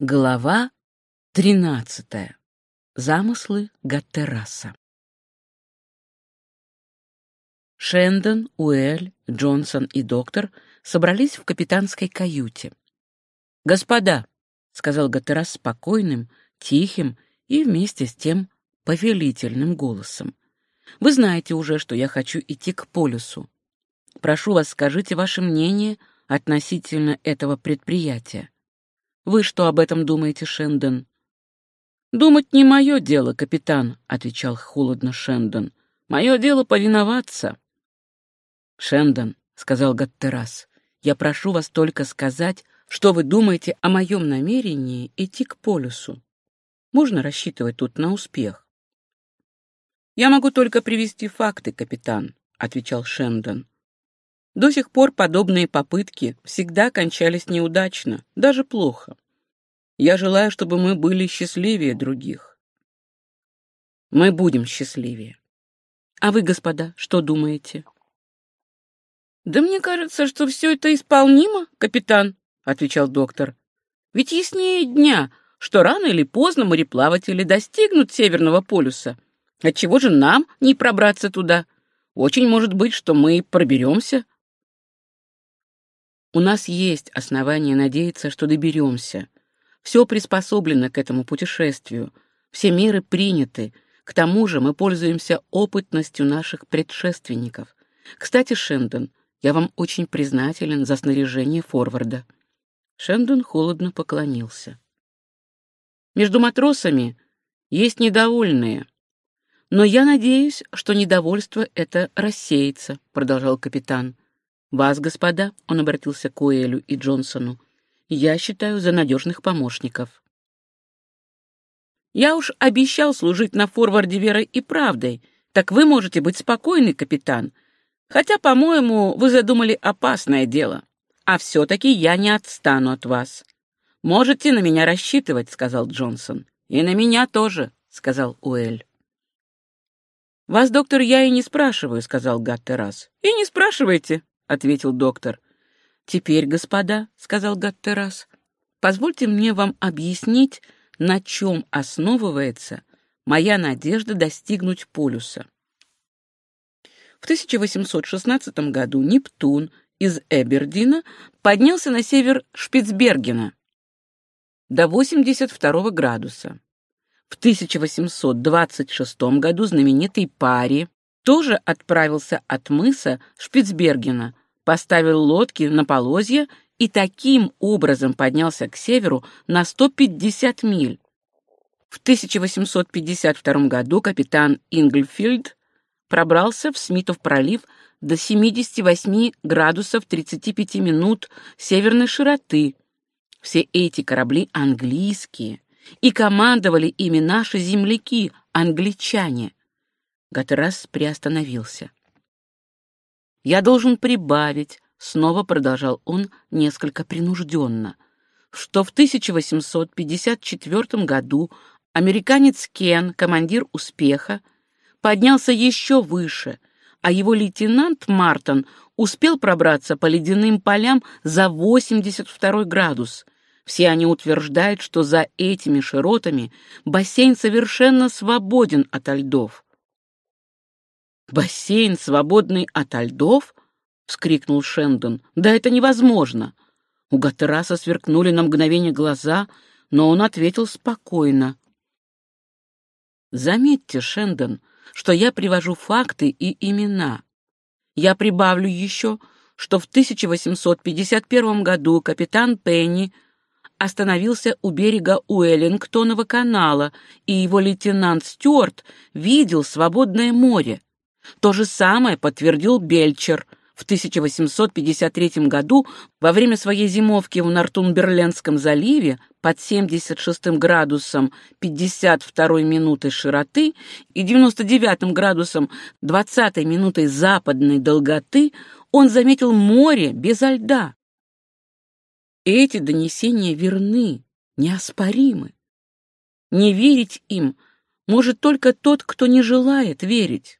Глава тринадцатая. Замыслы Гаттераса. Шендон, Уэль, Джонсон и доктор собрались в капитанской каюте. «Господа», — сказал Гаттерас спокойным, тихим и вместе с тем повелительным голосом, — «вы знаете уже, что я хочу идти к полюсу. Прошу вас, скажите ваше мнение относительно этого предприятия. Вы что об этом думаете, Шендон? Думать не мое дело, капитан, отвечал холодно Шендон. Мое дело повиноваться. Шендон, сказал Гаттерас, я прошу вас только сказать, что вы думаете о моем намерении идти к полюсу. Можно рассчитывать тут на успех. Я могу только привести факты, капитан, отвечал Шендон. До сих пор подобные попытки всегда кончались неудачно, даже плохо. Я желаю, чтобы мы были счастливее других. Мы будем счастливее. А вы, господа, что думаете? Да мне кажется, что все это исполнимо, капитан, отвечал доктор. Ведь яснее дня, что рано или поздно мореплаватели достигнут Северного полюса. Отчего же нам не пробраться туда? Очень может быть, что мы проберемся, у нас есть основания надеяться, что доберемся. Все приспособлено к этому путешествию, все меры приняты. К тому же мы пользуемся опытностью наших предшественников. Кстати, Шендон, я вам очень признателен за снаряжение форварда. Шендон холодно поклонился. Между матросами есть недовольные. Но я надеюсь, что недовольство это рассеется, продолжал капитан. Вас, господа, он обратился к Уэлю и Джонсону, я считаю за надежных помощников. Я уж обещал служить на форварде верой и правдой, так вы можете быть спокойны, капитан. Хотя, по-моему, вы задумали опасное дело. А все-таки я не отстану от вас. Можете на меня рассчитывать, сказал Джонсон. И на меня тоже, сказал Уэль. Вас, доктор, я и не спрашиваю, сказал Гаттерас. И не спрашивайте, ответил доктор. Теперь, господа, сказал Гаттерас, позвольте мне вам объяснить, на чем основывается моя надежда достигнуть полюса. В 1816 году Нептун из Эбердина поднялся на север Шпицбергена до 82 градуса. В 1826 году знаменитый Пари тоже отправился от мыса Шпицбергена поставил лодки на полозья и таким образом поднялся к северу на 150 миль. В 1852 году капитан Инглфилд пробрался в Смитов пролив до 78 градусов 35 минут северной широты. Все эти корабли английские, и командовали ими наши земляки, англичане. Гатерас приостановился. Я должен прибавить, снова продолжал он несколько принужденно, что в 1854 году американец Кен, командир «Успеха», поднялся еще выше, а его лейтенант Мартон успел пробраться по ледяным полям за 82 градус. Все они утверждают, что за этими широтами бассейн совершенно свободен от льдов. «Бассейн, свободный от льдов?» — вскрикнул Шендон. «Да это невозможно!» У Гатераса сверкнули на мгновение глаза, но он ответил спокойно. «Заметьте, Шендон, что я привожу факты и имена. Я прибавлю еще, что в 1851 году капитан Пенни остановился у берега Уэллингтонова канала, и его лейтенант Стюарт видел свободное море. То же самое подтвердил Бельчер в 1853 году во время своей зимовки в Нортумберлендском заливе под 76 градусом 52 минуты широты и 99 градусом 20 минутой западной долготы он заметил море без льда. Эти донесения верны, неоспоримы. Не верить им может только тот, кто не желает верить.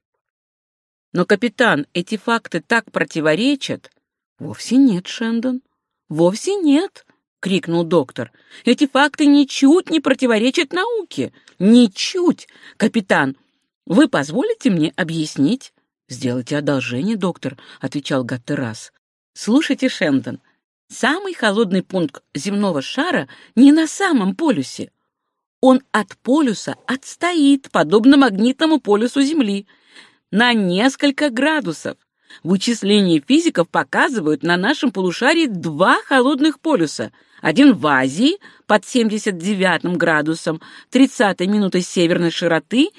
Но, капитан, эти факты так противоречат. Вовсе нет, Шендон. Вовсе нет, — крикнул доктор. «Эти факты ничуть не противоречат науке. Ничуть! Капитан, вы позволите мне объяснить?» «Сделайте одолжение, доктор», — отвечал Гаттерас. «Слушайте, Шендон, самый холодный пункт земного шара не на самом полюсе. Он от полюса отстоит, подобно магнитному полюсу Земли, на несколько градусов. Вычисления физиков показывают на нашем полушарии два холодных полюса. Один в Азии под 79 градусом 30 минутой северной широты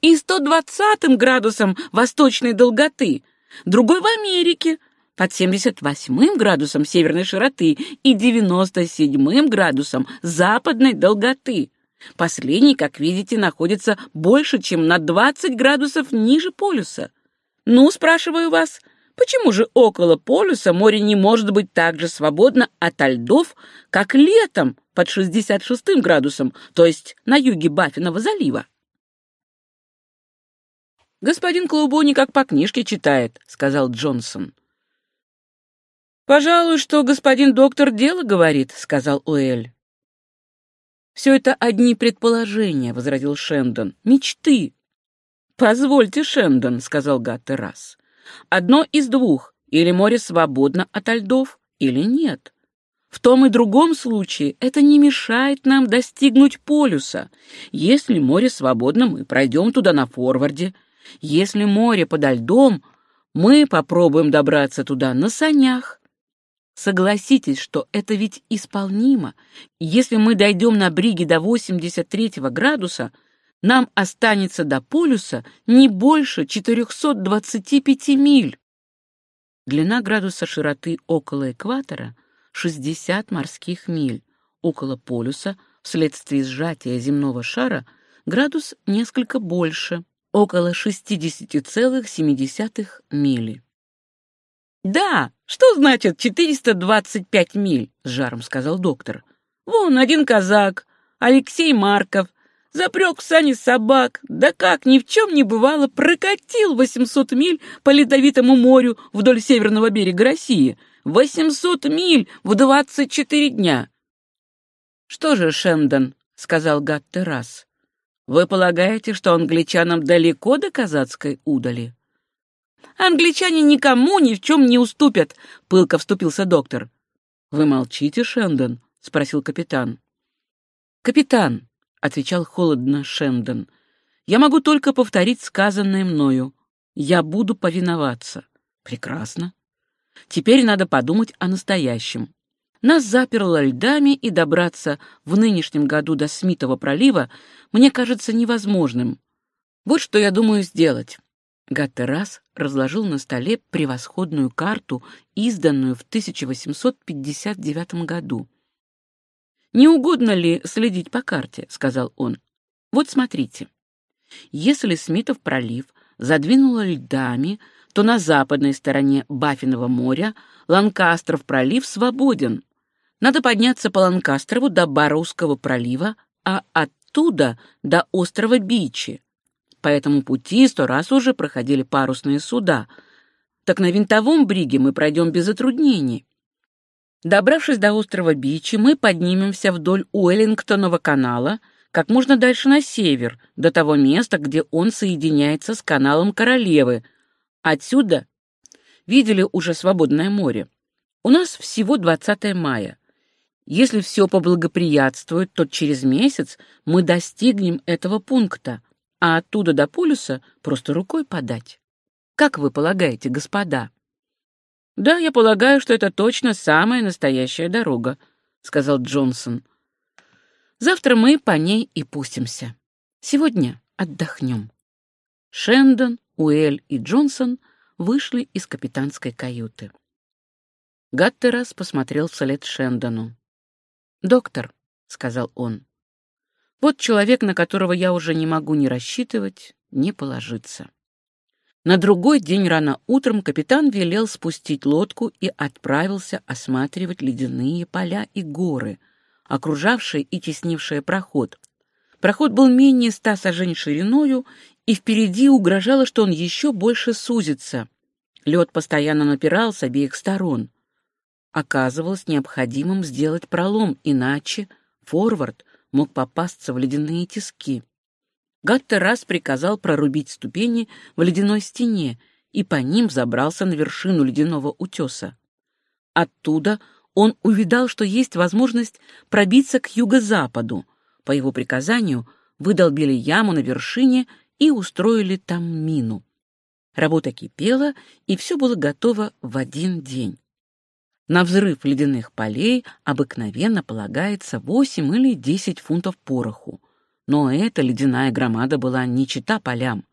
и 120 градусом восточной долготы. Другой в Америке под 78 градусом северной широты и 97 градусом западной долготы. Последний, как видите, находится больше, чем на 20 градусов ниже полюса. Ну, спрашиваю вас, почему же около полюса море не может быть так же свободно от льдов, как летом под 66 градусом, то есть на юге Баффинова залива? «Господин Клоубони как по книжке читает», — сказал Джонсон. «Пожалуй, что господин доктор дело говорит», — сказал Уэль. «Все это одни предположения», — возразил Шендон. «Мечты». «Позвольте, Шендон», — сказал Гатте раз. «Одно из двух. Или море свободно от льдов, или нет. В том и другом случае это не мешает нам достигнуть полюса. Если море свободно, мы пройдем туда на форварде. Если море подо льдом, мы попробуем добраться туда на санях. Согласитесь, что это ведь исполнимо. Если мы дойдем на бриге до 83 градуса, нам останется до полюса не больше 425 миль. Длина градуса широты около экватора — 60 морских миль. Около полюса, вследствие сжатия земного шара, градус несколько больше — около 60,7 мили. «Да, что значит 425 миль?» — с жаром сказал доктор. «Вон один казак, Алексей Марков, запрек в сани собак, да как ни в чем не бывало, прокатил 800 миль по ледовитому морю вдоль северного берега России. 800 миль в 24 дня!» «Что же, Шендон?» — сказал Гаттерас. «Вы полагаете, что англичанам далеко до казацкой удали?» Англичане никому ни в чем не уступят, — пылко вступился доктор. — Вы молчите, Шендон? — спросил капитан. — Капитан, — отвечал холодно Шендон, — я могу только повторить сказанное мною. Я буду повиноваться. Прекрасно. Теперь надо подумать о настоящем. Нас заперло льдами, и добраться в нынешнем году до Смитова пролива мне кажется невозможным. Вот что я думаю сделать. Гаттерас разложил на столе превосходную карту, изданную в 1859 году. «Не угодно ли следить по карте?» — сказал он. «Вот смотрите. Если Смитов пролив задвинуло льдами, то на западной стороне Баффинова моря Ланкастров пролив свободен. Надо подняться по Ланкастрову до Барроуского пролива, а оттуда до острова Бичи. По этому пути сто раз уже проходили парусные суда. Так на винтовом бриге мы пройдем без затруднений. Добравшись до острова Бичи, мы поднимемся вдоль Уэллингтонова канала как можно дальше на север, до того места, где он соединяется с каналом Королевы. Отсюда видели уже свободное море. У нас всего 20 мая. Если все поблагоприятствует, то через месяц мы достигнем этого пункта а оттуда до полюса просто рукой подать. Как вы полагаете, господа? — Да, я полагаю, что это точно самая настоящая дорога, — сказал Джонсон. — Завтра мы по ней и пустимся. Сегодня отдохнем. Шендон, Уэль и Джонсон вышли из капитанской каюты. Гаттерас посмотрел вслед Шендону. «Доктор», — сказал он, вот человек, на которого я уже не могу ни рассчитывать, ни положиться. На другой день рано утром капитан велел спустить лодку и отправился осматривать ледяные поля и горы, окружавшие и теснившие проход. Проход был менее ста сажень шириною, и впереди угрожало, что он еще больше сузится. Лед постоянно напирал с обеих сторон. Оказывалось необходимым сделать пролом, иначе форвард мог попасться в ледяные тиски. Гаттер раз приказал прорубить ступени в ледяной стене и по ним забрался на вершину ледяного утеса. Оттуда он увидал, что есть возможность пробиться к юго-западу. По его приказанию выдолбили яму на вершине и устроили там мину. Работа кипела, и все было готово в один день. На взрыв ледяных полей обыкновенно полагается 8 или 10 фунтов пороху. Но эта ледяная громада была не чита полям.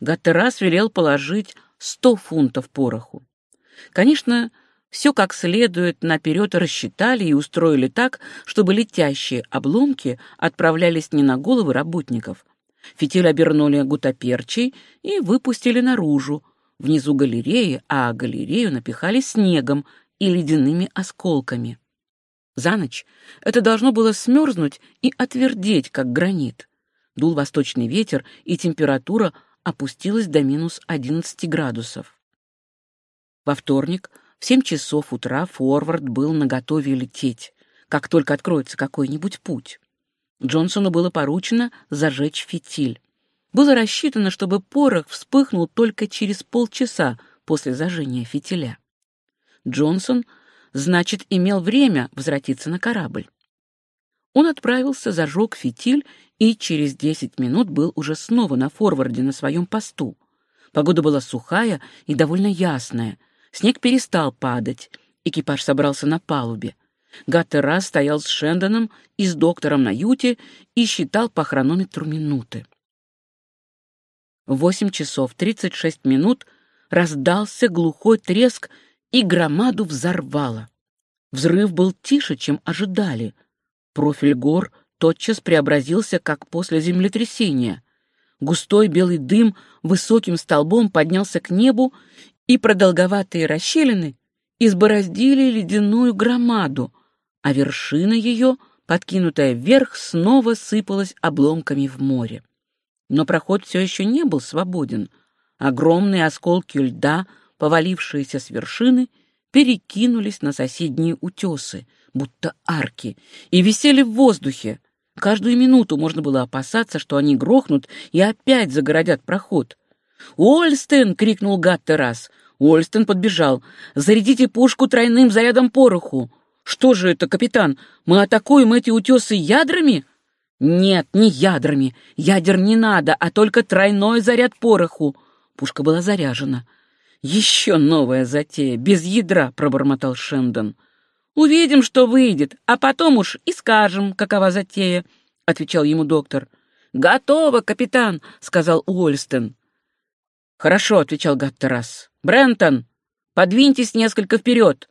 Гаттерас велел положить 100 фунтов пороху. Конечно, все как следует наперед рассчитали и устроили так, чтобы летящие обломки отправлялись не на головы работников. Фитиль обернули гутоперчей и выпустили наружу, внизу галереи, а галерею напихали снегом и ледяными осколками. За ночь это должно было смерзнуть и отвердеть, как гранит. Дул восточный ветер, и температура опустилась до минус 11 градусов. Во вторник в семь часов утра форвард был наготове лететь, как только откроется какой-нибудь путь. Джонсону было поручено зажечь фитиль. Было рассчитано, чтобы порох вспыхнул только через полчаса после зажжения фитиля. Джонсон, значит, имел время возвратиться на корабль. Он отправился, зажег фитиль и через десять минут был уже снова на форварде на своем посту. Погода была сухая и довольно ясная, Снег перестал падать. Экипаж собрался на палубе. Гаттера стоял с Шендоном и с доктором на юте и считал по хронометру минуты. Восемь часов тридцать шесть минут раздался глухой треск, и громаду взорвало. Взрыв был тише, чем ожидали. Профиль гор тотчас преобразился, как после землетрясения. Густой белый дым высоким столбом поднялся к небу и продолговатые расщелины избороздили ледяную громаду, а вершина ее, подкинутая вверх, снова сыпалась обломками в море. Но проход все еще не был свободен. Огромные осколки льда, повалившиеся с вершины, перекинулись на соседние утесы, будто арки, и висели в воздухе. Каждую минуту можно было опасаться, что они грохнут и опять загородят проход. «Ольстен!» — крикнул Гаттерас. Ольстен подбежал. «Зарядите пушку тройным зарядом пороху!» «Что же это, капитан, мы атакуем эти утесы ядрами?» «Нет, не ядрами. Ядер не надо, а только тройной заряд пороху». Пушка была заряжена. «Еще новая затея, без ядра», — пробормотал Шендон. «Увидим, что выйдет, а потом уж и скажем, какова затея», — отвечал ему доктор. «Готово, капитан», — сказал Уольстен. «Хорошо», — отвечал Гаттерас. «Брентон, подвиньтесь несколько вперед».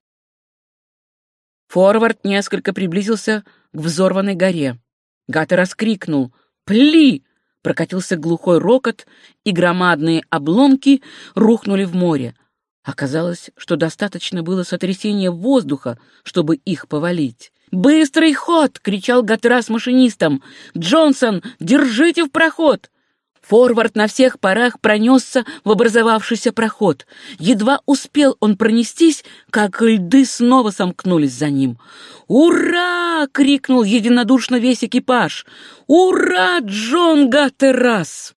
Форвард несколько приблизился к взорванной горе. Гаттерас крикнул «Пли!» Прокатился глухой рокот, и громадные обломки рухнули в море. Оказалось, что достаточно было сотрясения воздуха, чтобы их повалить. «Быстрый ход!» — кричал Гаттерас машинистам. «Джонсон, держите в проход!» Форвард на всех парах пронесся в образовавшийся проход. Едва успел он пронестись, как льды снова сомкнулись за ним. «Ура!» — крикнул единодушно весь экипаж. «Ура, Джон Гаттерас!»